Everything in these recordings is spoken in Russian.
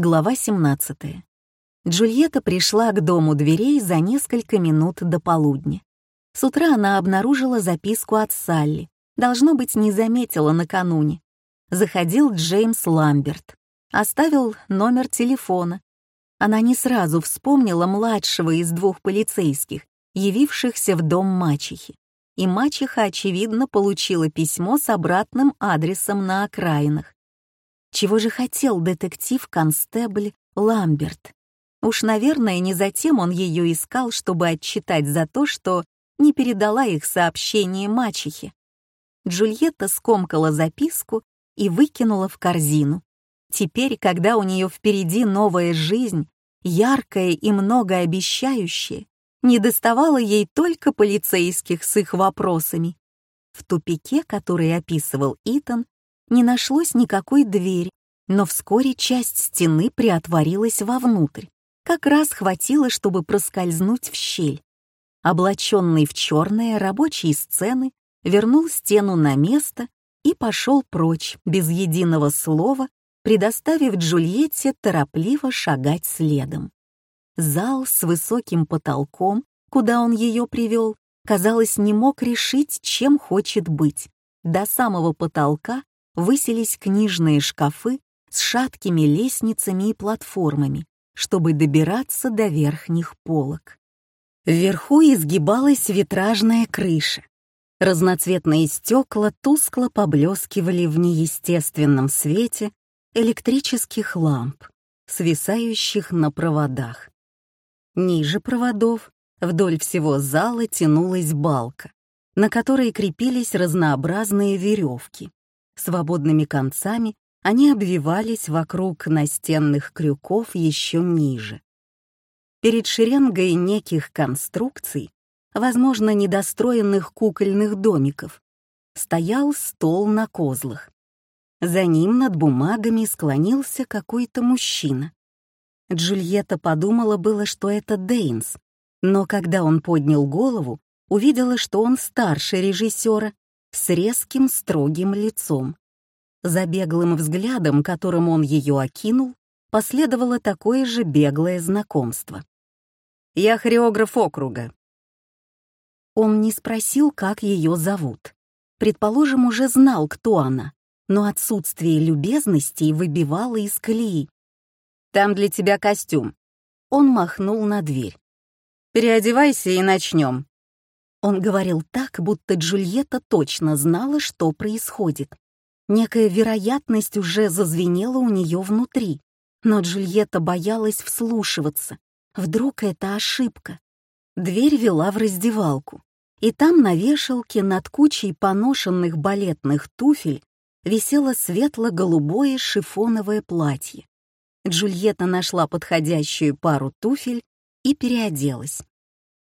Глава 17. Джульетта пришла к дому дверей за несколько минут до полудня. С утра она обнаружила записку от Салли. Должно быть, не заметила накануне. Заходил Джеймс Ламберт. Оставил номер телефона. Она не сразу вспомнила младшего из двух полицейских, явившихся в дом мачехи. И мачеха, очевидно, получила письмо с обратным адресом на окраинах. Чего же хотел детектив-констебль Ламберт? Уж, наверное, не затем он ее искал, чтобы отчитать за то, что не передала их сообщение мачехе. Джульетта скомкала записку и выкинула в корзину. Теперь, когда у нее впереди новая жизнь, яркая и многообещающая, не доставало ей только полицейских с их вопросами. В тупике, который описывал Итан, не нашлось никакой двери, но вскоре часть стены приотворилась вовнутрь. Как раз хватило, чтобы проскользнуть в щель. Облаченный в черные рабочие сцены, вернул стену на место и пошел прочь, без единого слова, предоставив Джульетте торопливо шагать следом. Зал с высоким потолком, куда он ее привел, казалось, не мог решить, чем хочет быть. До самого потолка высились книжные шкафы с шаткими лестницами и платформами, чтобы добираться до верхних полок. Вверху изгибалась витражная крыша. Разноцветные стекла тускло поблескивали в неестественном свете электрических ламп, свисающих на проводах. Ниже проводов вдоль всего зала тянулась балка, на которой крепились разнообразные веревки. Свободными концами они обвивались вокруг настенных крюков еще ниже. Перед шеренгой неких конструкций, возможно, недостроенных кукольных домиков, стоял стол на козлах. За ним над бумагами склонился какой-то мужчина. Джульетта подумала было, что это Дейнс, но когда он поднял голову, увидела, что он старше режиссера с резким строгим лицом. За беглым взглядом, которым он ее окинул, последовало такое же беглое знакомство. «Я хореограф округа». Он не спросил, как ее зовут. Предположим, уже знал, кто она, но отсутствие любезностей выбивало из колеи. «Там для тебя костюм». Он махнул на дверь. «Переодевайся и начнем». Он говорил так, будто Джульетта точно знала, что происходит. Некая вероятность уже зазвенела у нее внутри, но Джульетта боялась вслушиваться. Вдруг это ошибка. Дверь вела в раздевалку, и там на вешалке над кучей поношенных балетных туфель висело светло-голубое шифоновое платье. Джульетта нашла подходящую пару туфель и переоделась.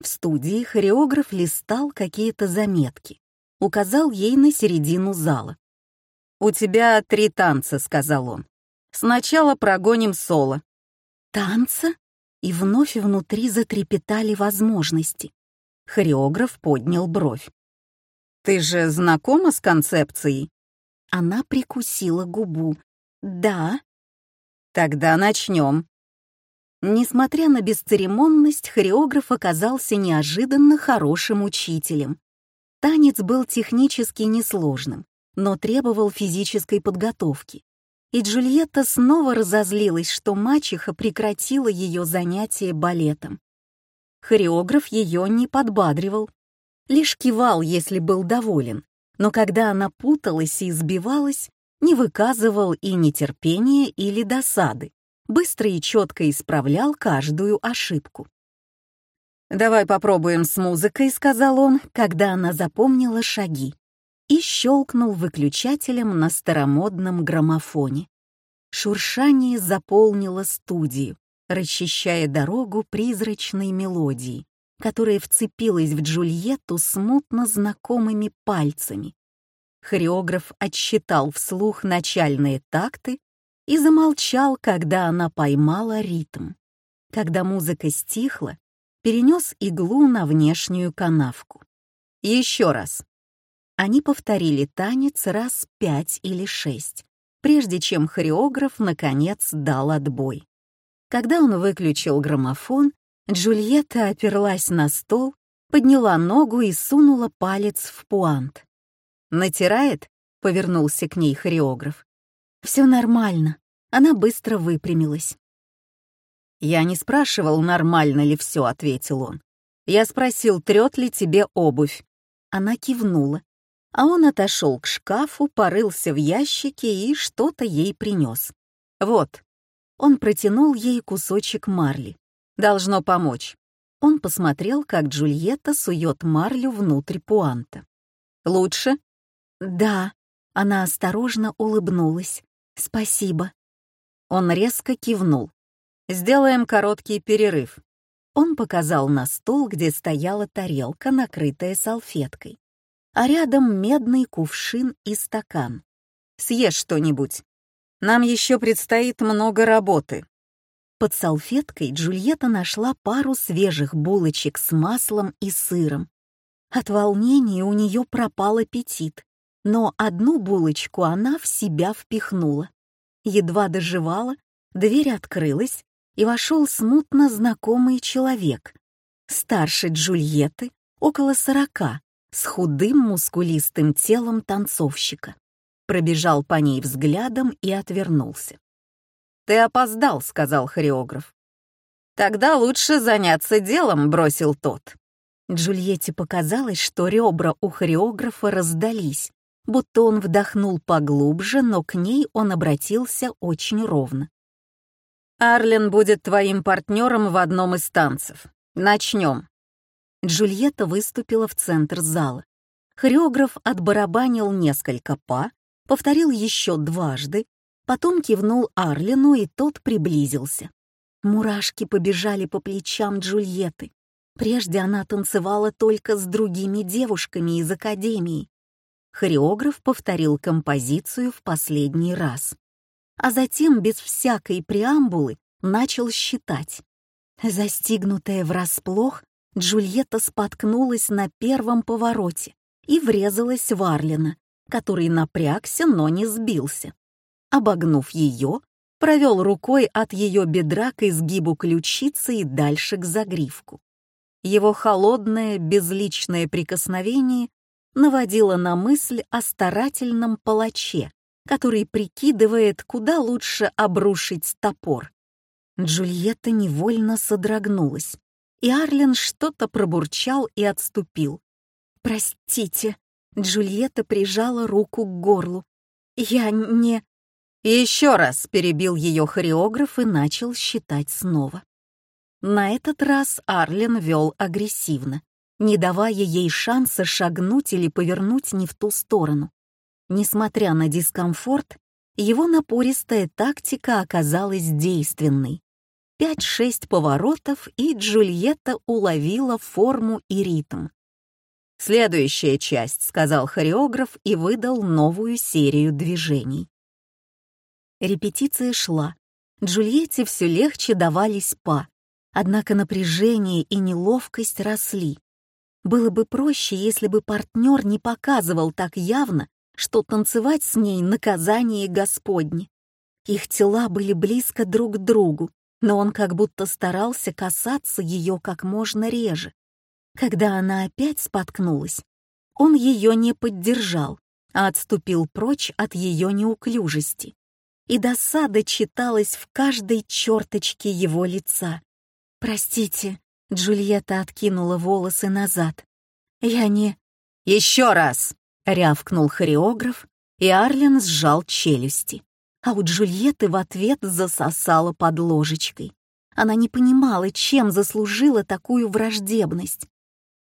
В студии хореограф листал какие-то заметки, указал ей на середину зала. «У тебя три танца», — сказал он. «Сначала прогоним соло». «Танца?» И вновь внутри затрепетали возможности. Хореограф поднял бровь. «Ты же знакома с концепцией?» Она прикусила губу. «Да». «Тогда начнем». Несмотря на бесцеремонность, хореограф оказался неожиданно хорошим учителем. Танец был технически несложным, но требовал физической подготовки. И Джульетта снова разозлилась, что мачеха прекратила ее занятие балетом. Хореограф ее не подбадривал, лишь кивал, если был доволен, но когда она путалась и избивалась, не выказывал и нетерпения или досады, быстро и четко исправлял каждую ошибку. «Давай попробуем с музыкой», — сказал он, когда она запомнила шаги и щелкнул выключателем на старомодном граммофоне. Шуршание заполнило студию, расчищая дорогу призрачной мелодии, которая вцепилась в Джульетту смутно знакомыми пальцами. Хореограф отсчитал вслух начальные такты и замолчал, когда она поймала ритм. Когда музыка стихла, перенес иглу на внешнюю канавку. Еще раз. Они повторили танец раз пять или шесть, прежде чем хореограф, наконец, дал отбой. Когда он выключил граммофон, Джульетта оперлась на стол, подняла ногу и сунула палец в пуант. «Натирает?» — повернулся к ней хореограф. «Все нормально». Она быстро выпрямилась. «Я не спрашивал, нормально ли все», — ответил он. «Я спросил, трет ли тебе обувь». Она кивнула, а он отошел к шкафу, порылся в ящике и что-то ей принес. «Вот». Он протянул ей кусочек марли. «Должно помочь». Он посмотрел, как Джульетта сует марлю внутрь пуанта. «Лучше?» «Да». Она осторожно улыбнулась. «Спасибо». Он резко кивнул. «Сделаем короткий перерыв». Он показал на стол, где стояла тарелка, накрытая салфеткой, а рядом медный кувшин и стакан. «Съешь что-нибудь. Нам еще предстоит много работы». Под салфеткой Джульетта нашла пару свежих булочек с маслом и сыром. От волнения у нее пропал аппетит, но одну булочку она в себя впихнула. Едва доживала, дверь открылась, и вошел смутно знакомый человек. Старше Джульетты, около сорока, с худым мускулистым телом танцовщика. Пробежал по ней взглядом и отвернулся. «Ты опоздал», — сказал хореограф. «Тогда лучше заняться делом», — бросил тот. Джульетте показалось, что ребра у хореографа раздались, будто он вдохнул поглубже, но к ней он обратился очень ровно. Арлен будет твоим партнером в одном из танцев. Начнем. Джульетта выступила в центр зала. Хореограф отбарабанил несколько па, повторил еще дважды, потом кивнул Арлену, и тот приблизился. Мурашки побежали по плечам Джульетты. Прежде она танцевала только с другими девушками из академии. Хореограф повторил композицию в последний раз а затем без всякой преамбулы начал считать. Застигнутая врасплох, Джульетта споткнулась на первом повороте и врезалась в Арлина, который напрягся, но не сбился. Обогнув ее, провел рукой от ее бедра к изгибу ключицы и дальше к загривку. Его холодное, безличное прикосновение наводило на мысль о старательном палаче, который прикидывает, куда лучше обрушить топор. Джульетта невольно содрогнулась, и Арлен что-то пробурчал и отступил. «Простите», — Джульетта прижала руку к горлу. «Я не...» «Еще раз», — перебил ее хореограф и начал считать снова. На этот раз Арлен вел агрессивно, не давая ей шанса шагнуть или повернуть не в ту сторону. Несмотря на дискомфорт, его напористая тактика оказалась действенной. Пять-шесть поворотов, и Джульетта уловила форму и ритм. «Следующая часть», — сказал хореограф и выдал новую серию движений. Репетиция шла. Джульетте все легче давались па, однако напряжение и неловкость росли. Было бы проще, если бы партнер не показывал так явно, что танцевать с ней — наказание Господне. Их тела были близко друг к другу, но он как будто старался касаться ее как можно реже. Когда она опять споткнулась, он ее не поддержал, а отступил прочь от ее неуклюжести. И досада читалась в каждой черточке его лица. «Простите», — Джульетта откинула волосы назад. «Я не...» «Еще раз!» — рявкнул хореограф, и Арлен сжал челюсти. А у Джульетты в ответ засосала под ложечкой. Она не понимала, чем заслужила такую враждебность.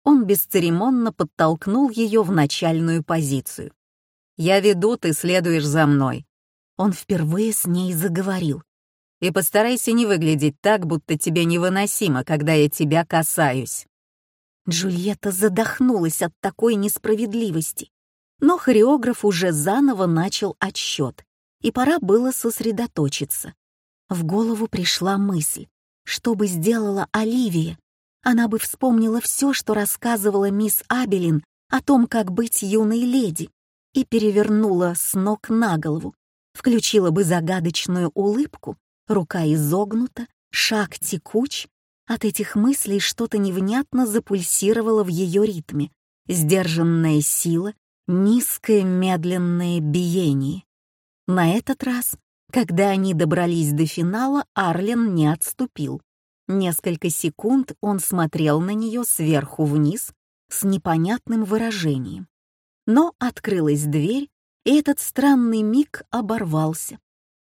Он бесцеремонно подтолкнул ее в начальную позицию. «Я веду, ты следуешь за мной». Он впервые с ней заговорил. «И постарайся не выглядеть так, будто тебе невыносимо, когда я тебя касаюсь». Джульетта задохнулась от такой несправедливости. Но хореограф уже заново начал отсчет, и пора было сосредоточиться. В голову пришла мысль, что бы сделала Оливия. Она бы вспомнила все, что рассказывала мисс Абелин о том, как быть юной леди, и перевернула с ног на голову. включила бы загадочную улыбку, рука изогнута, шаг текуч, от этих мыслей что-то невнятно запульсировало в ее ритме. Сдержанная сила, низкое медленное биение. На этот раз, когда они добрались до финала, Арлен не отступил. Несколько секунд он смотрел на нее сверху вниз с непонятным выражением. Но открылась дверь, и этот странный миг оборвался.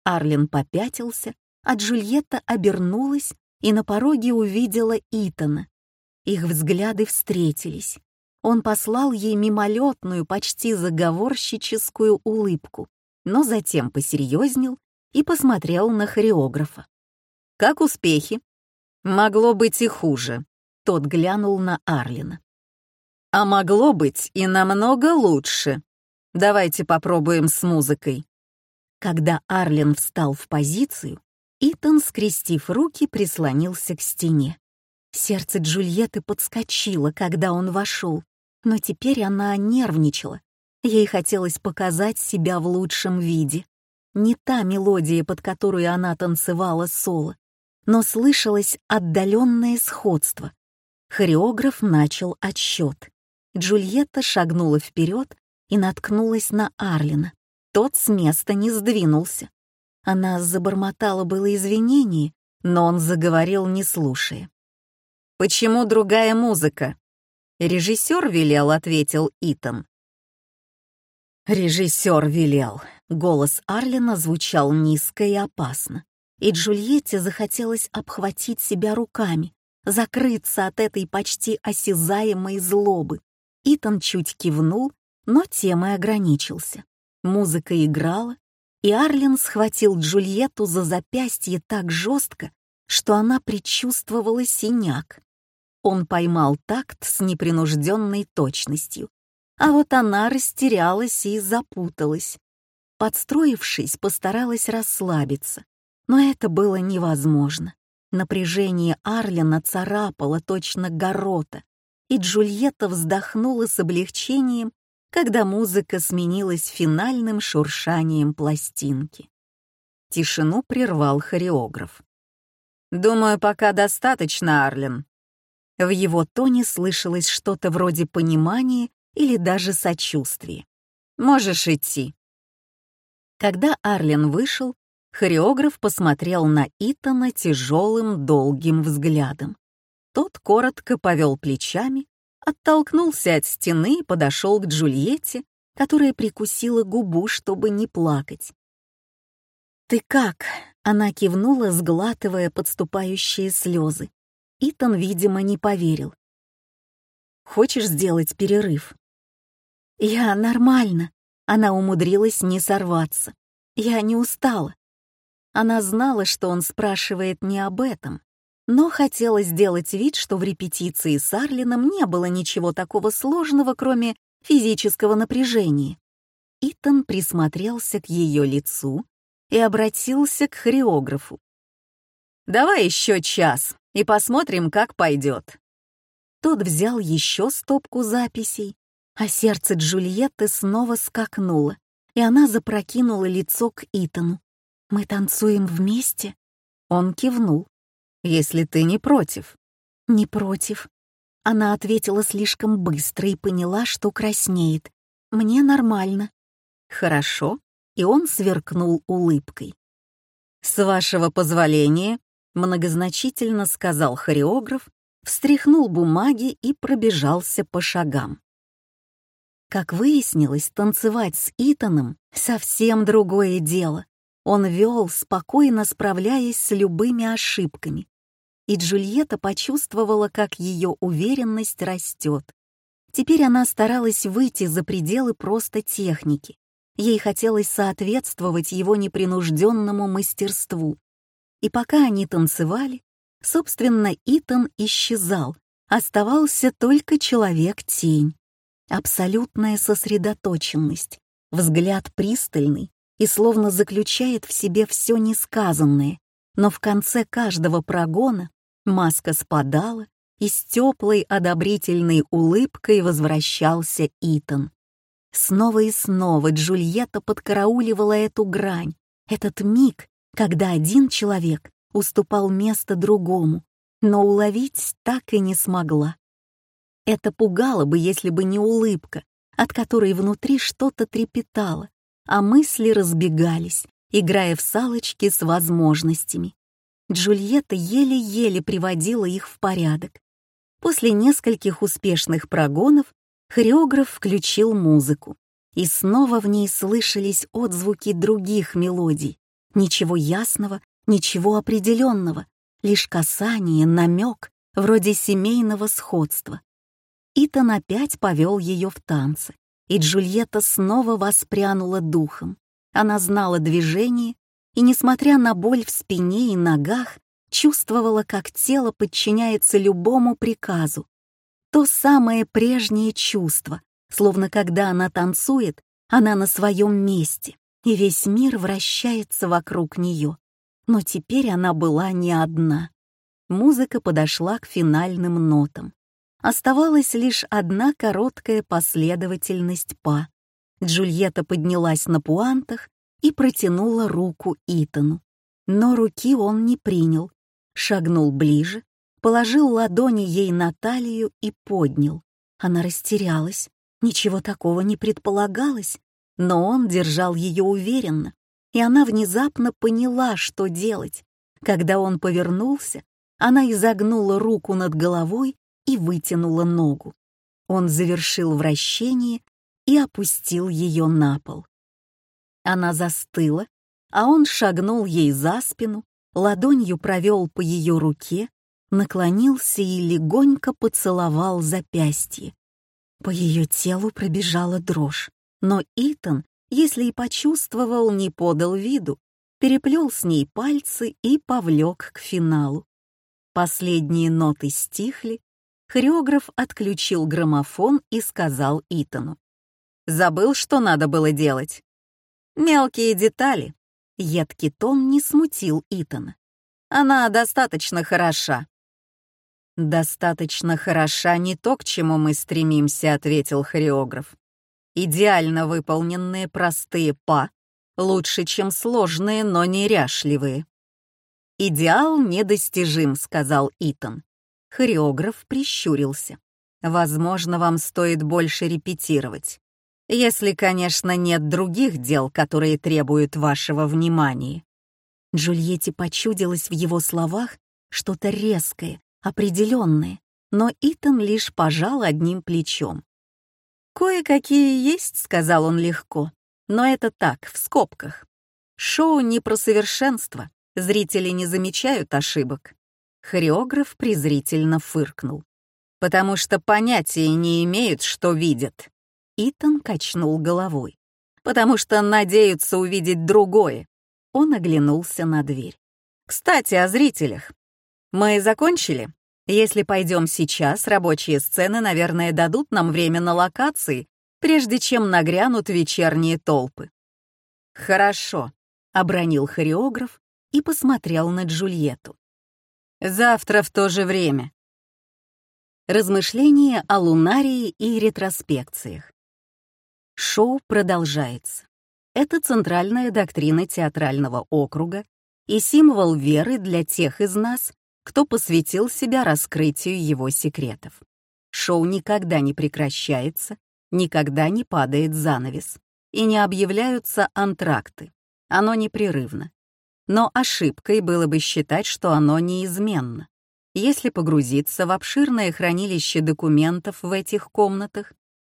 Арлен попятился, а Джульетта обернулась и на пороге увидела Итана. Их взгляды встретились. Он послал ей мимолетную, почти заговорщическую улыбку, но затем посерьезнел и посмотрел на хореографа. «Как успехи?» «Могло быть и хуже», — тот глянул на Арлина. «А могло быть и намного лучше. Давайте попробуем с музыкой». Когда Арлин встал в позицию, Итан, скрестив руки, прислонился к стене. Сердце Джульетты подскочило, когда он вошел, но теперь она нервничала. Ей хотелось показать себя в лучшем виде. Не та мелодия, под которую она танцевала соло, но слышалось отдаленное сходство. Хореограф начал отсчет. Джульетта шагнула вперед и наткнулась на Арлина. Тот с места не сдвинулся. Она забормотала было извинений, но он заговорил, не слушая. «Почему другая музыка?» «Режиссер велел», — ответил Итан. «Режиссер велел». Голос Арлина звучал низко и опасно, и Джульетте захотелось обхватить себя руками, закрыться от этой почти осязаемой злобы. Итан чуть кивнул, но темой ограничился. Музыка играла, и Арлин схватил Джульетту за запястье так жестко, что она предчувствовала синяк. Он поймал такт с непринужденной точностью, а вот она растерялась и запуталась. Подстроившись, постаралась расслабиться, но это было невозможно. Напряжение Арлина царапало точно горота, и Джульетта вздохнула с облегчением когда музыка сменилась финальным шуршанием пластинки. Тишину прервал хореограф. «Думаю, пока достаточно, Арлен». В его тоне слышалось что-то вроде понимания или даже сочувствия. «Можешь идти». Когда Арлен вышел, хореограф посмотрел на Итана тяжелым долгим взглядом. Тот коротко повел плечами оттолкнулся от стены и подошел к Джульетте, которая прикусила губу, чтобы не плакать. «Ты как?» — она кивнула, сглатывая подступающие слезы. Итан, видимо, не поверил. «Хочешь сделать перерыв?» «Я нормально», — она умудрилась не сорваться. «Я не устала». Она знала, что он спрашивает не об этом, но хотела сделать вид, что в репетиции с Арлином не было ничего такого сложного, кроме физического напряжения. Итан присмотрелся к ее лицу и обратился к хореографу. «Давай еще час и посмотрим, как пойдет». Тот взял еще стопку записей, а сердце Джульетты снова скакнуло, и она запрокинула лицо к Итану. «Мы танцуем вместе?» Он кивнул если ты не против». «Не против». Она ответила слишком быстро и поняла, что краснеет. «Мне нормально». «Хорошо», и он сверкнул улыбкой. «С вашего позволения», — многозначительно сказал хореограф, встряхнул бумаги и пробежался по шагам. Как выяснилось, танцевать с Итаном — совсем другое дело. Он вел, спокойно справляясь с любыми ошибками и Джульетта почувствовала, как ее уверенность растет. Теперь она старалась выйти за пределы просто техники. Ей хотелось соответствовать его непринужденному мастерству. И пока они танцевали, собственно, Итан исчезал, оставался только человек-тень. Абсолютная сосредоточенность, взгляд пристальный и словно заключает в себе все несказанное, но в конце каждого прогона Маска спадала, и с теплой одобрительной улыбкой возвращался Итан. Снова и снова Джульетта подкарауливала эту грань, этот миг, когда один человек уступал место другому, но уловить так и не смогла. Это пугало бы, если бы не улыбка, от которой внутри что-то трепетало, а мысли разбегались, играя в салочки с возможностями. Джульетта еле-еле приводила их в порядок. После нескольких успешных прогонов хореограф включил музыку, и снова в ней слышались отзвуки других мелодий. Ничего ясного, ничего определенного, лишь касание, намек, вроде семейного сходства. Итан опять повел ее в танцы, и Джульетта снова воспрянула духом. Она знала движение и, несмотря на боль в спине и ногах, чувствовала, как тело подчиняется любому приказу. То самое прежнее чувство, словно когда она танцует, она на своем месте, и весь мир вращается вокруг нее. Но теперь она была не одна. Музыка подошла к финальным нотам. Оставалась лишь одна короткая последовательность па. Джульетта поднялась на пуантах и протянула руку Итану. Но руки он не принял, шагнул ближе, положил ладони ей на талию и поднял. Она растерялась, ничего такого не предполагалось, но он держал ее уверенно, и она внезапно поняла, что делать. Когда он повернулся, она изогнула руку над головой и вытянула ногу. Он завершил вращение и опустил ее на пол. Она застыла, а он шагнул ей за спину, ладонью провел по ее руке, наклонился и легонько поцеловал запястье. По ее телу пробежала дрожь, но Итан, если и почувствовал, не подал виду, переплел с ней пальцы и повлек к финалу. Последние ноты стихли, хореограф отключил граммофон и сказал Итану. «Забыл, что надо было делать?» Мелкие детали. Едкий тон не смутил Итана. Она достаточно хороша. «Достаточно хороша не то, к чему мы стремимся», — ответил хореограф. «Идеально выполненные простые па лучше, чем сложные, но неряшливые». «Идеал недостижим», — сказал Итан. Хореограф прищурился. «Возможно, вам стоит больше репетировать. Если, конечно, нет других дел, которые требуют вашего внимания. Джульетте почудилось в его словах что-то резкое, определенное, но Итан лишь пожал одним плечом. «Кое-какие есть», — сказал он легко, — «но это так, в скобках. Шоу не про совершенство, зрители не замечают ошибок». Хореограф презрительно фыркнул. «Потому что понятия не имеют, что видят. Итан качнул головой. «Потому что надеются увидеть другое». Он оглянулся на дверь. «Кстати, о зрителях. Мы закончили? Если пойдем сейчас, рабочие сцены, наверное, дадут нам время на локации, прежде чем нагрянут вечерние толпы». «Хорошо», — обронил хореограф и посмотрел на Джульетту. «Завтра в то же время». Размышления о лунарии и ретроспекциях. Шоу продолжается. Это центральная доктрина театрального округа и символ веры для тех из нас, кто посвятил себя раскрытию его секретов. Шоу никогда не прекращается, никогда не падает занавес, и не объявляются антракты. Оно непрерывно. Но ошибкой было бы считать, что оно неизменно. Если погрузиться в обширное хранилище документов в этих комнатах,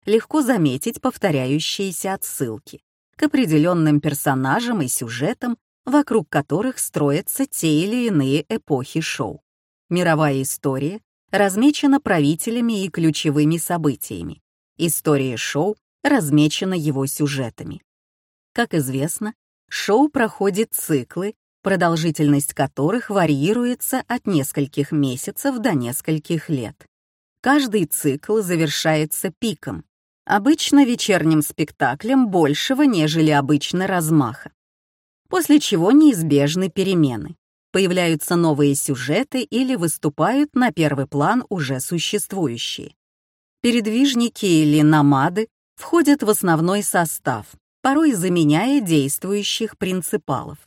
легко заметить повторяющиеся отсылки к определенным персонажам и сюжетам, вокруг которых строятся те или иные эпохи шоу. Мировая история размечена правителями и ключевыми событиями. История шоу размечена его сюжетами. Как известно, шоу проходит циклы, продолжительность которых варьируется от нескольких месяцев до нескольких лет. Каждый цикл завершается пиком, обычно вечерним спектаклем большего, нежели обычно размаха. После чего неизбежны перемены. Появляются новые сюжеты или выступают на первый план уже существующие. Передвижники или намады входят в основной состав, порой заменяя действующих принципалов.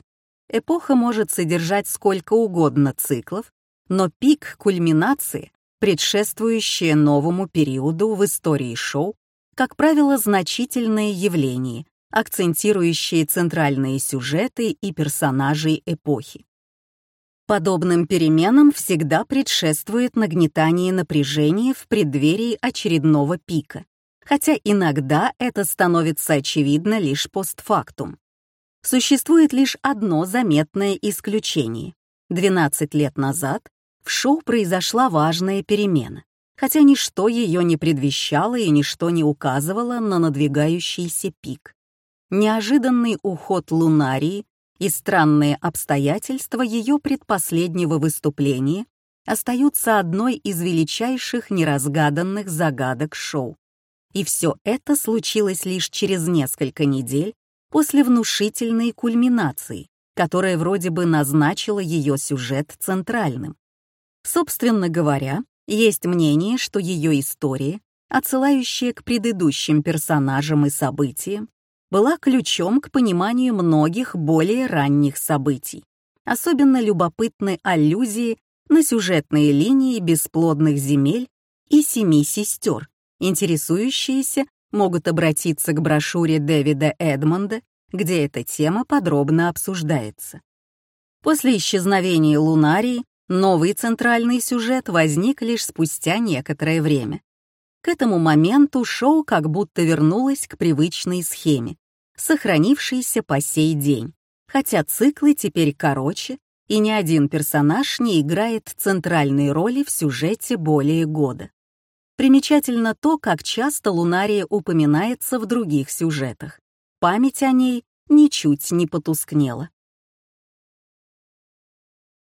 Эпоха может содержать сколько угодно циклов, но пик кульминации, предшествующее новому периоду в истории шоу, как правило, значительное явление, акцентирующие центральные сюжеты и персонажей эпохи. Подобным переменам всегда предшествует нагнетание напряжения в преддверии очередного пика, хотя иногда это становится очевидно лишь постфактум. Существует лишь одно заметное исключение. 12 лет назад в шоу произошла важная перемена, хотя ничто ее не предвещало и ничто не указывало на надвигающийся пик. Неожиданный уход Лунарии и странные обстоятельства ее предпоследнего выступления остаются одной из величайших неразгаданных загадок шоу. И все это случилось лишь через несколько недель после внушительной кульминации, которая вроде бы назначила ее сюжет центральным. Собственно говоря, есть мнение, что ее история, отсылающая к предыдущим персонажам и событиям, была ключом к пониманию многих более ранних событий. Особенно любопытны аллюзии на сюжетные линии бесплодных земель и семи сестер. Интересующиеся могут обратиться к брошюре Дэвида Эдмонда, где эта тема подробно обсуждается. После исчезновения Лунарии новый центральный сюжет возник лишь спустя некоторое время. К этому моменту шоу как будто вернулось к привычной схеме, сохранившийся по сей день, хотя циклы теперь короче, и ни один персонаж не играет центральной роли в сюжете более года. Примечательно то, как часто Лунария упоминается в других сюжетах. Память о ней ничуть не потускнела.